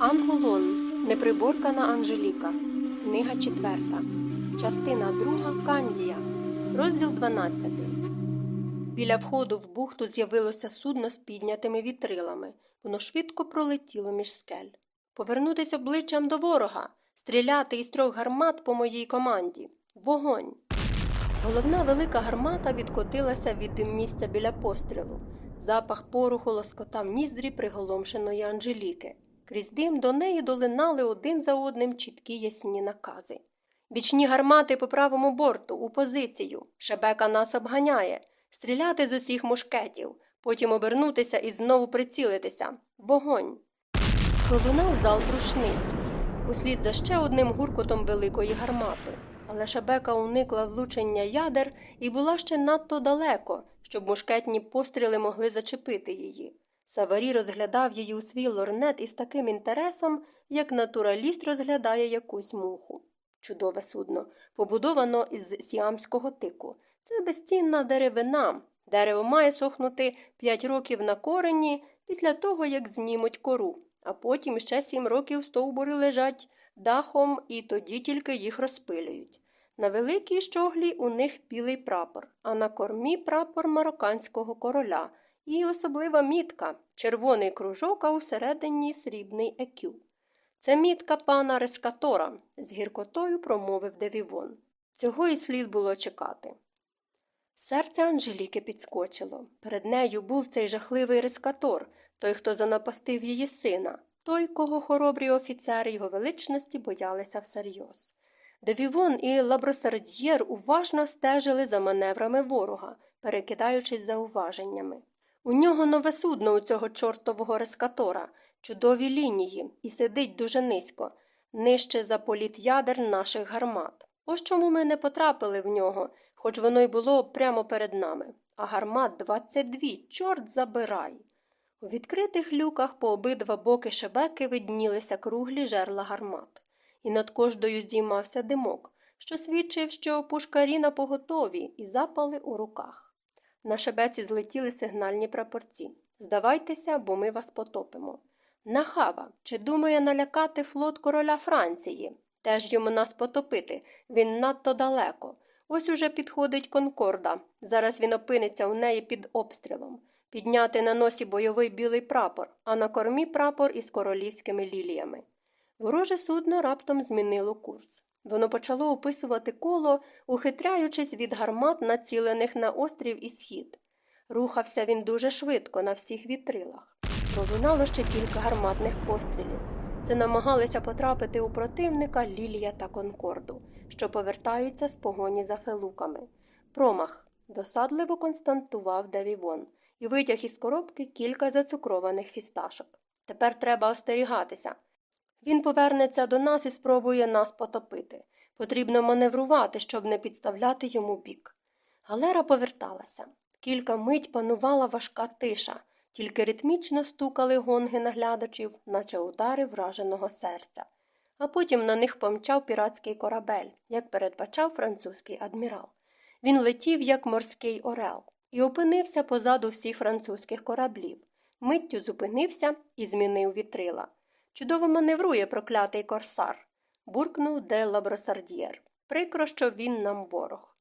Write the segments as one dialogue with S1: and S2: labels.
S1: Ангулон. Неприборкана Анжеліка. Книга 4. Частина 2. Кандія. Розділ 12. Біля входу в бухту з'явилося судно з піднятими вітрилами. Воно швидко пролетіло між скель. Повернутися обличчям до ворога, стріляти із трьох гармат по моїй команді. Вогонь. Головна велика гармата відкотилася від місця біля пострілу. Запах пороху лоскотав ніздрі приголомшеної Анжеліки. Крізь дим до неї долинали один за одним чіткі ясні накази. Бічні гармати по правому борту, у позицію. Шебека нас обганяє. Стріляти з усіх мушкетів, потім обернутися і знову прицілитися. Вогонь. Пролунав зал рушниць, услід за ще одним гуркотом великої гармати. Але шебека уникла влучення ядер і була ще надто далеко, щоб мушкетні постріли могли зачепити її. Саварі розглядав її у свій лорнет із таким інтересом, як натураліст розглядає якусь муху. Чудове судно, побудовано із сіамського тику. Це безцінна деревина. Дерево має сохнути 5 років на корені після того, як знімуть кору, а потім ще 7 років стовбури лежать дахом і тоді тільки їх розпилюють. На великій щоглі у них білий прапор, а на кормі прапор марокканського короля і особлива мітка червоний кружок, а усередині срібний екю. Це мітка пана Рескатора, з гіркотою промовив Девівон. Цього і слід було чекати. Серце Анжеліки підскочило. Перед нею був цей жахливий рескатор, той, хто занапастив її сина, той, кого хоробрі офіцери його величності боялися всерйоз. Девівон і Лабросардьєр уважно стежили за маневрами ворога, перекидаючись зауваженнями. У нього нове судно у цього чортового рескатора, чудові лінії, і сидить дуже низько, нижче за політ ядер наших гармат. Ось чому ми не потрапили в нього, хоч воно й було прямо перед нами. А гармат 22, чорт забирай. У відкритих люках по обидва боки шебеки виднілися круглі жерла гармат, і над кожною здіймався димок, що свідчив, що пушкарі на поготові і запали у руках. На шебеці злетіли сигнальні прапорці. Здавайтеся, бо ми вас потопимо. Нахаба, чи думає налякати флот короля Франції? Теж йому нас потопити, він надто далеко. Ось уже підходить Конкорда. Зараз він опиниться у неї під обстрілом. Підняти на носі бойовий білий прапор, а на кормі прапор із королівськими ліліями. Вороже судно раптом змінило курс. Воно почало описувати коло, ухитряючись від гармат, націлених на острів і схід. Рухався він дуже швидко на всіх вітрилах. Пролунало ще кілька гарматних пострілів. Це намагалися потрапити у противника Лілія та Конкорду, що повертаються з погоні за фелуками. Промах досадливо константував Девівон і витяг із коробки кілька зацукрованих фісташок. Тепер треба остерігатися. Він повернеться до нас і спробує нас потопити. Потрібно маневрувати, щоб не підставляти йому бік. Галера поверталася. Кілька мить панувала важка тиша, тільки ритмічно стукали гонги наглядачів, наче удари враженого серця. А потім на них помчав піратський корабель, як передбачав французький адмірал. Він летів, як морський орел, і опинився позаду всіх французьких кораблів. Миттю зупинився і змінив вітрила. Чудово маневрує проклятий корсар, буркнув де Лабросардієр. Прикро, що він нам ворог.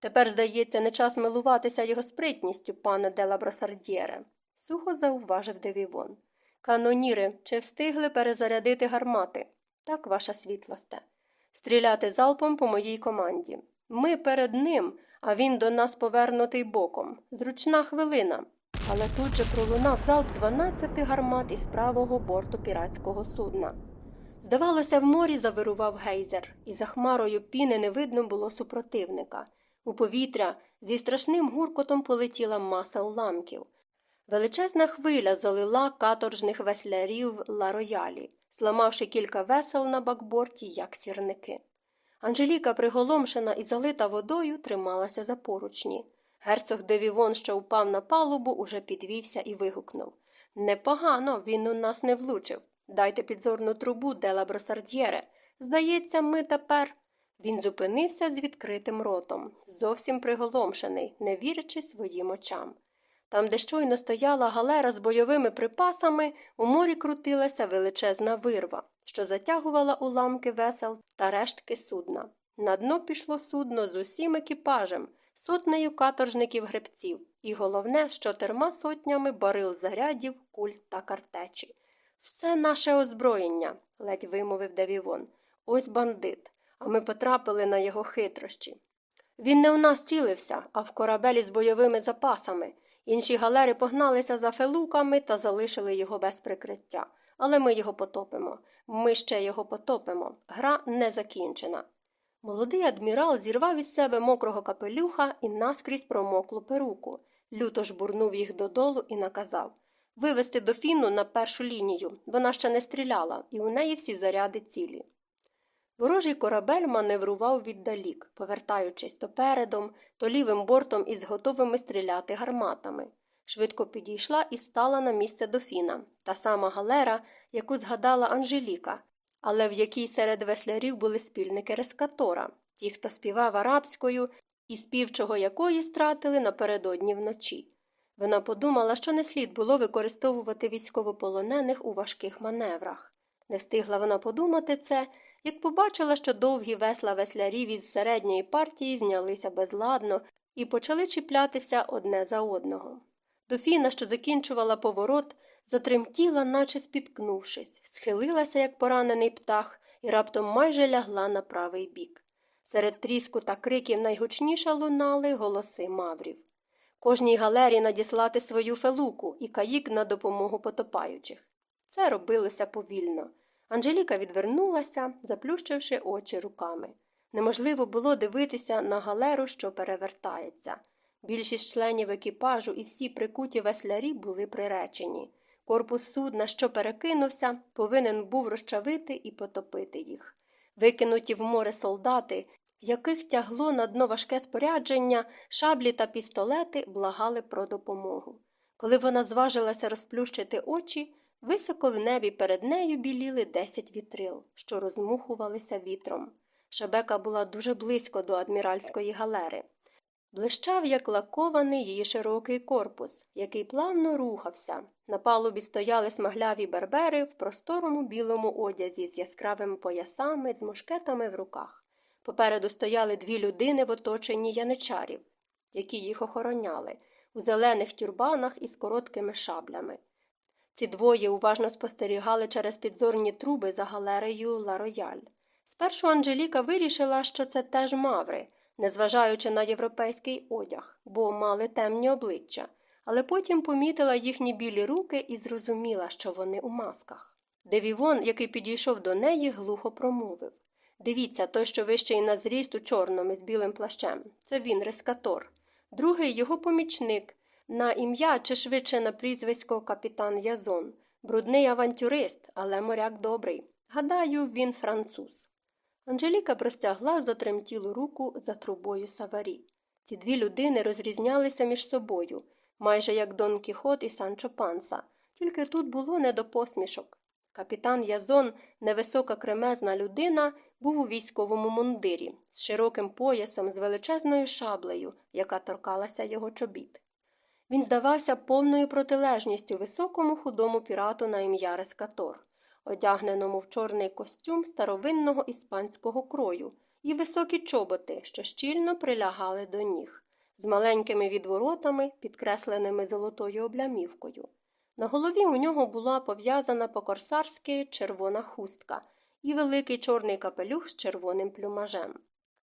S1: Тепер, здається, не час милуватися його спритністю, пане де Лабросардієре, сухо зауважив Девівон. Каноніри, чи встигли перезарядити гармати? Так, ваша світлосте. Стріляти залпом по моїй команді. Ми перед ним, а він до нас повернутий боком. Зручна хвилина. Але тут же пролунав залп 12 гармат із правого борту піратського судна. Здавалося, в морі завирував гейзер, і за хмарою піни не видно було супротивника. У повітря зі страшним гуркотом полетіла маса уламків. Величезна хвиля залила каторжних веслярів ла роялі, зламавши кілька весел на бакборті, як сірники. Анжеліка, приголомшена і залита водою, трималася за поручні. Герцог Девівон, що впав на палубу, уже підвівся і вигукнув Непогано, він у нас не влучив. Дайте підзорну трубу, дела бросардьєре. Здається, ми тепер. Він зупинився з відкритим ротом, зовсім приголомшений, не вірячи своїм очам. Там, де щойно стояла галера з бойовими припасами, у морі крутилася величезна вирва, що затягувала уламки весел та рештки судна. На дно пішло судно з усім екіпажем, сотнею каторжників гребців, і головне, що терма сотнями барил зарядів, куль та картечі. Все наше озброєння, ледь вимовив Девівон. Ось бандит, а ми потрапили на його хитрощі. Він не у нас цілився, а в корабелі з бойовими запасами. Інші галери погналися за фелуками та залишили його без прикриття. Але ми його потопимо. Ми ще його потопимо. Гра не закінчена. Молодий адмірал зірвав із себе мокрого капелюха і наскрізь промоклу перуку. Люто жбурнув їх додолу і наказав вивести дофіну на першу лінію. Вона ще не стріляла, і у неї всі заряди цілі. Ворожий корабель маневрував віддалік, повертаючись то передом, то лівим бортом із готовими стріляти гарматами. Швидко підійшла і стала на місце дофіна, та сама галера, яку згадала Анжеліка, але в якій серед веслярів були спільники Рескатора, ті, хто співав арабською і співчого якої стратили напередодні вночі. Вона подумала, що не слід було використовувати військовополонених у важких маневрах. Не встигла вона подумати це, як побачила, що довгі весла веслярів із середньої партії знялися безладно і почали чіплятися одне за одного. Дофіна, що закінчувала поворот, затремтіла, наче спіткнувшись, схилилася, як поранений птах, і раптом майже лягла на правий бік. Серед тріску та криків найгучніше лунали голоси маврів. Кожній галері надіслати свою фелуку і каїк на допомогу потопаючих. Це робилося повільно. Анжеліка відвернулася, заплющивши очі руками. Неможливо було дивитися на галеру, що перевертається. Більшість членів екіпажу і всі прикуті веслярі були приречені. Корпус судна, що перекинувся, повинен був розчавити і потопити їх. Викинуті в море солдати, яких тягло на дно важке спорядження, шаблі та пістолети благали про допомогу. Коли вона зважилася розплющити очі, високо в небі перед нею біліли десять вітрил, що розмухувалися вітром. Шебека була дуже близько до адміральської галери. Блищав, як лакований її широкий корпус, який плавно рухався. На палубі стояли смагляві бербери в просторому білому одязі з яскравими поясами, з мушкетами в руках. Попереду стояли дві людини в оточенні яничарів, які їх охороняли, у зелених тюрбанах із короткими шаблями. Ці двоє уважно спостерігали через підзорні труби за галерею Ла Рояль. Спершу Анжеліка вирішила, що це теж маври незважаючи на європейський одяг, бо мали темні обличчя, але потім помітила їхні білі руки і зрозуміла, що вони у масках. Девівон, який підійшов до неї, глухо промовив Дивіться, той, що вищий на зріст у чорному з білим плащем. Це він, рескатор. Другий його помічник, на ім'я чи швидше на прізвисько капітан Язон, брудний авантюрист, але моряк добрий. Гадаю, він француз. Анжеліка простягла затремтілу руку за трубою саварі. Ці дві людини розрізнялися між собою, майже як Дон Кіхот і Санчо Панса, тільки тут було не до посмішок. Капітан Язон, невисока кремезна людина, був у військовому мундирі з широким поясом, з величезною шаблею, яка торкалася його чобіт. Він здавався повною протилежністю високому худому пірату на ім'я Рескатор одягненому в чорний костюм старовинного іспанського крою, і високі чоботи, що щільно прилягали до ніг, з маленькими відворотами, підкресленими золотою облямівкою. На голові у нього була пов'язана по корсарськи червона хустка і великий чорний капелюх з червоним плюмажем.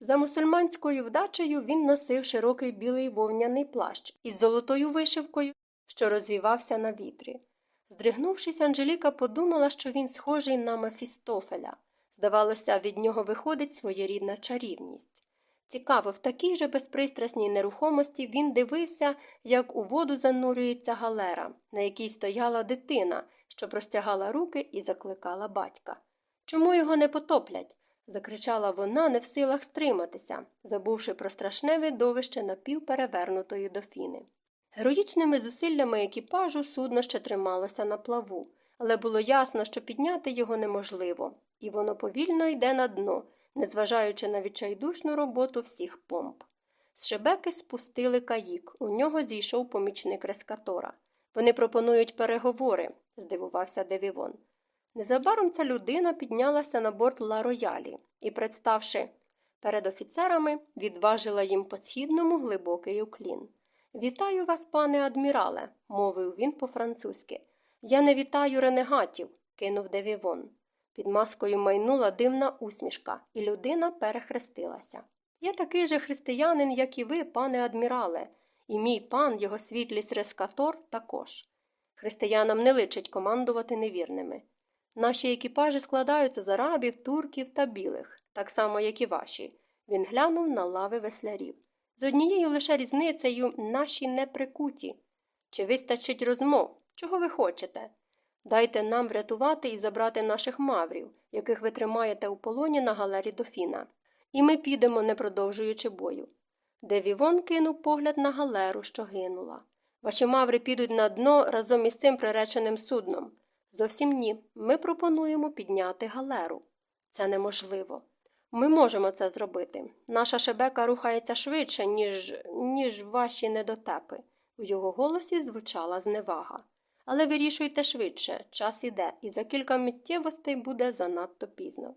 S1: За мусульманською вдачею він носив широкий білий вовняний плащ із золотою вишивкою, що розвівався на вітрі. Здригнувшись, Анжеліка подумала, що він схожий на Мефістофеля. Здавалося, від нього виходить своєрідна чарівність. Цікаво, в такій же безпристрасній нерухомості він дивився, як у воду занурюється галера, на якій стояла дитина, що простягала руки і закликала батька. Чому його не потоплять? закричала вона, не в силах стриматися, забувши про страшне видовище напівперевернутої дофіни. Героїчними зусиллями екіпажу судно ще трималося на плаву, але було ясно, що підняти його неможливо, і воно повільно йде на дно, незважаючи на відчайдушну роботу всіх помп. З шебеки спустили каїк. У нього зійшов помічник рескатора. Вони пропонують переговори, здивувався Девівон. Незабаром ця людина піднялася на борт Ла Роялі і, представши перед офіцерами, відважила їм по східному глибокий уклін. Вітаю вас, пане адмірале, мовив він по-французьки. Я не вітаю ренегатів, кинув Девівон. Під маскою майнула дивна усмішка, і людина перехрестилася. Я такий же християнин, як і ви, пане адмірале, і мій пан, його світлість Рескатор, також. Християнам не личить командувати невірними. Наші екіпажі складаються з арабів, турків та білих, так само, як і ваші. Він глянув на лави веслярів. З однією лише різницею наші не прикуті. Чи вистачить розмов? Чого ви хочете? Дайте нам врятувати і забрати наших маврів, яких ви тримаєте у полоні на галері дофіна. І ми підемо, не продовжуючи бою. Девівон кинув погляд на галеру, що гинула. Ваші маври підуть на дно разом із цим приреченим судном. Зовсім ні. Ми пропонуємо підняти галеру. Це неможливо. Ми можемо це зробити. Наша шебека рухається швидше, ніж, ніж ваші недотепи. У його голосі звучала зневага. Але вирішуйте швидше, час іде, і за кілька миттєвостей буде занадто пізно.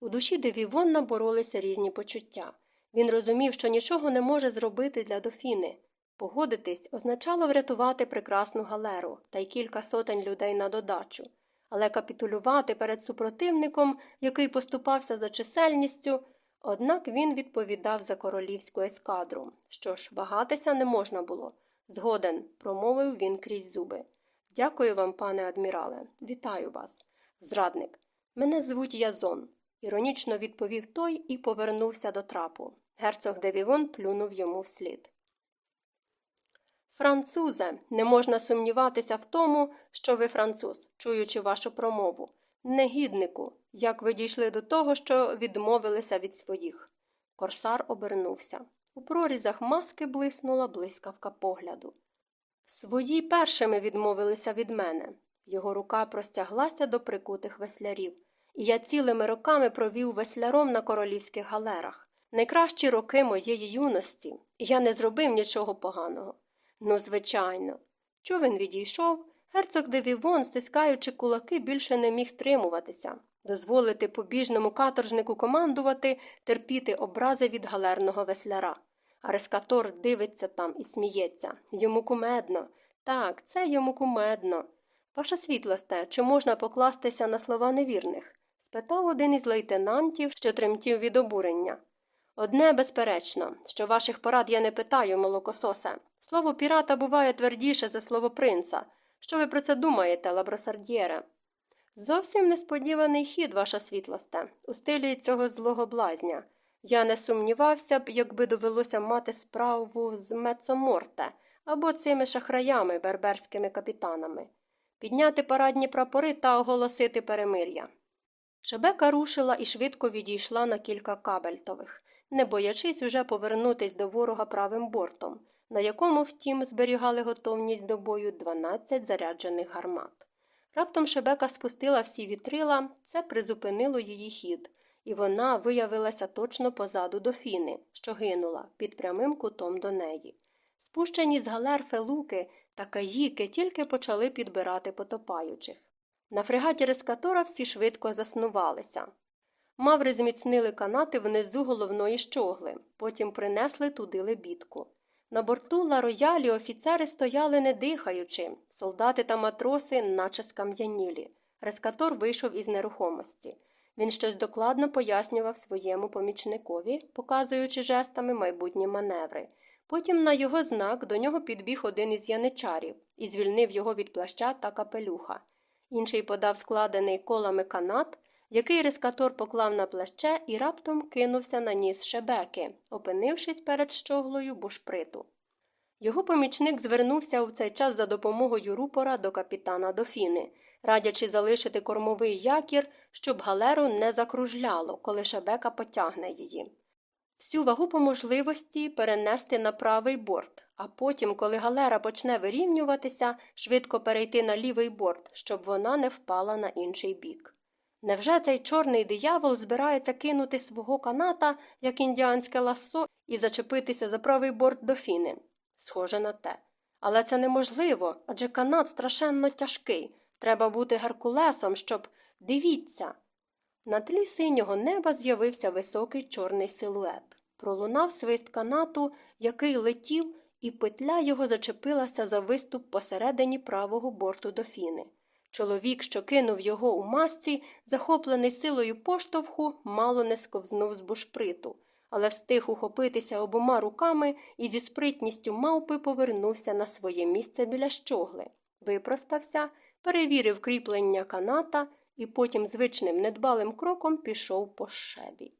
S1: У душі Девівонна боролися різні почуття. Він розумів, що нічого не може зробити для дофіни. Погодитись означало врятувати прекрасну галеру та й кілька сотень людей на додачу, але капітулювати перед супротивником, який поступався за чисельністю, однак він відповідав за королівську ескадру. Що ж, вагатися не можна було. Згоден, промовив він крізь зуби. Дякую вам, пане адмірале, вітаю вас. Зрадник. Мене звуть Язон, іронічно відповів той і повернувся до трапу. Герцог Девівон плюнув йому вслід. Французе, не можна сумніватися в тому, що ви француз, чуючи вашу промову. Негіднику, як ви дійшли до того, що відмовилися від своїх. Корсар обернувся. У прорізах маски блиснула блискавка погляду. Свої першими відмовилися від мене. Його рука простяглася до прикутих веслярів, і я цілими роками провів весляром на королівських галерах. Найкращі роки моєї юності, і я не зробив нічого поганого. Ну, звичайно. Човен відійшов, герцог Девівон, стискаючи кулаки, більше не міг стримуватися, дозволити побіжному каторжнику командувати, терпіти образи від галерного весляра. А рескатор дивиться там і сміється. Йому кумедно. Так, це йому кумедно. Ваша світлосте, чи можна покластися на слова невірних? спитав один із лейтенантів, що тремтів від обурення. Одне безперечно, що ваших порад я не питаю, молокососе. Слово пірата буває твердіше за слово принца. Що ви про це думаєте, лабросардієре? Зовсім несподіваний хід, ваша світлосте, у стилі цього злого блазня. Я не сумнівався б, якби довелося мати справу з Мецоморте або цими шахраями, берберськими капітанами, підняти парадні прапори та оголосити перемир'я. Шебека рушила і швидко відійшла на кілька кабельтових, не боячись уже повернутись до ворога правим бортом, на якому, втім, зберігали готовність до бою 12 заряджених гармат. Раптом Шебека спустила всі вітрила, це призупинило її хід, і вона виявилася точно позаду дофіни, що гинула під прямим кутом до неї. Спущені з галер фелуки та каїки тільки почали підбирати потопаючих. На фрегаті Рескатора всі швидко заснувалися. Маври зміцнили канати внизу головної щогли, потім принесли туди лебідку. На борту ла роялі офіцери стояли не дихаючи, солдати та матроси, наче скам'янілі. Рескатор вийшов із нерухомості. Він щось докладно пояснював своєму помічникові, показуючи жестами майбутні маневри. Потім на його знак до нього підбіг один із яничарів і звільнив його від плаща та капелюха. Інший подав складений колами канат, який рискатор поклав на плаще і раптом кинувся на ніс шебеки, опинившись перед щоглою бушприту. Його помічник звернувся у цей час за допомогою рупора до капітана Дофіни, радячи залишити кормовий якір, щоб галеру не закружляло, коли шебека потягне її. Всю вагу по можливості перенести на правий борт, а потім, коли галера почне вирівнюватися, швидко перейти на лівий борт, щоб вона не впала на інший бік. Невже цей чорний диявол збирається кинути свого каната, як індіанське ласо, і зачепитися за правий борт дофіни. Схоже на те. Але це неможливо, адже канат страшенно тяжкий. Треба бути геркулесом, щоб. Дивіться. На тлі синього неба з'явився високий чорний силует. Пролунав свист канату, який летів, і петля його зачепилася за виступ посередині правого борту дофіни. Чоловік, що кинув його у масці, захоплений силою поштовху, мало не сковзнув з бушприту, але встиг ухопитися обома руками і зі спритністю мавпи повернувся на своє місце біля щогли, випростався, перевірив кріплення каната і потім звичним недбалим кроком пішов по шебі.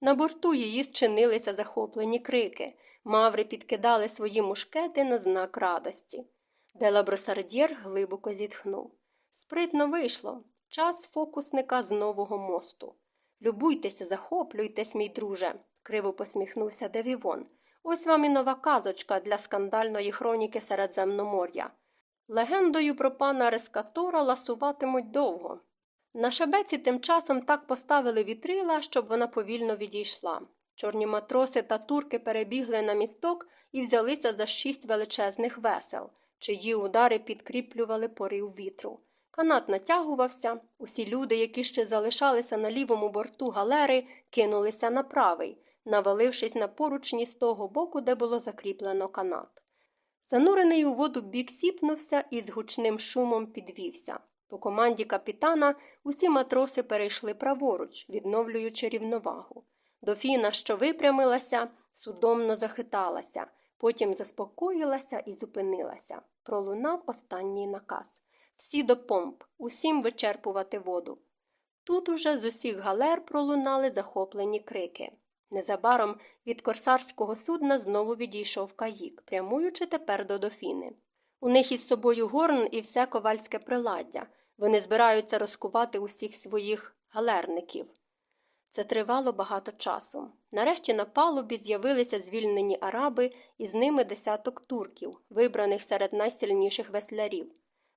S1: На борту її зчинилися захоплені крики. Маври підкидали свої мушкети на знак радості. Делабросардєр глибоко зітхнув. Спритно вийшло. Час фокусника з нового мосту. Любуйтеся, захоплюйтесь, мій друже, криво посміхнувся Девівон. Ось вам і нова казочка для скандальної хроніки Середземномор'я. Легендою про пана Рескатора ласуватимуть довго. На шабеці тим часом так поставили вітрила, щоб вона повільно відійшла. Чорні матроси та турки перебігли на місток і взялися за шість величезних весел, чиї удари підкріплювали порив вітру. Канат натягувався, усі люди, які ще залишалися на лівому борту галери, кинулися на правий, навалившись на поручні з того боку, де було закріплено канат. Занурений у воду бік сіпнувся і з гучним шумом підвівся. По команді капітана усі матроси перейшли праворуч, відновлюючи рівновагу. Дофіна, що випрямилася, судомно захиталася, потім заспокоїлася і зупинилася. Пролунав останній наказ всі до помп, усім вичерпувати воду. Тут уже з усіх галер пролунали захоплені крики. Незабаром від корсарського судна знову відійшов каїк, прямуючи тепер до дофіни. У них із собою горн і все ковальське приладдя. Вони збираються розкувати усіх своїх галерників. Це тривало багато часу. Нарешті на палубі з'явилися звільнені араби і з ними десяток турків, вибраних серед найсильніших веслярів.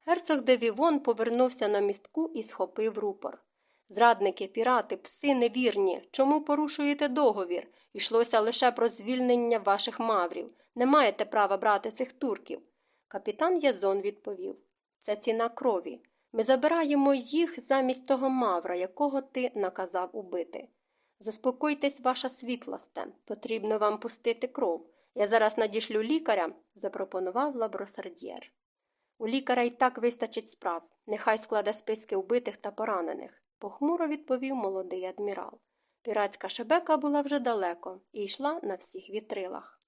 S1: Герцог де Вівон повернувся на містку і схопив рупор. Зрадники, пірати, пси невірні. Чому порушуєте договір? Йшлося лише про звільнення ваших маврів. Не маєте права брати цих турків. Капітан Язон відповів це ціна крові. Ми забираємо їх замість того мавра, якого ти наказав убити. Заспокойтесь, ваша світлосте, потрібно вам пустити кров. Я зараз надішлю лікаря, запропонував лабросардєр. У лікаря й так вистачить справ. Нехай складе списки вбитих та поранених, похмуро відповів молодий адмірал. Піратська шебека була вже далеко і йшла на всіх вітрилах.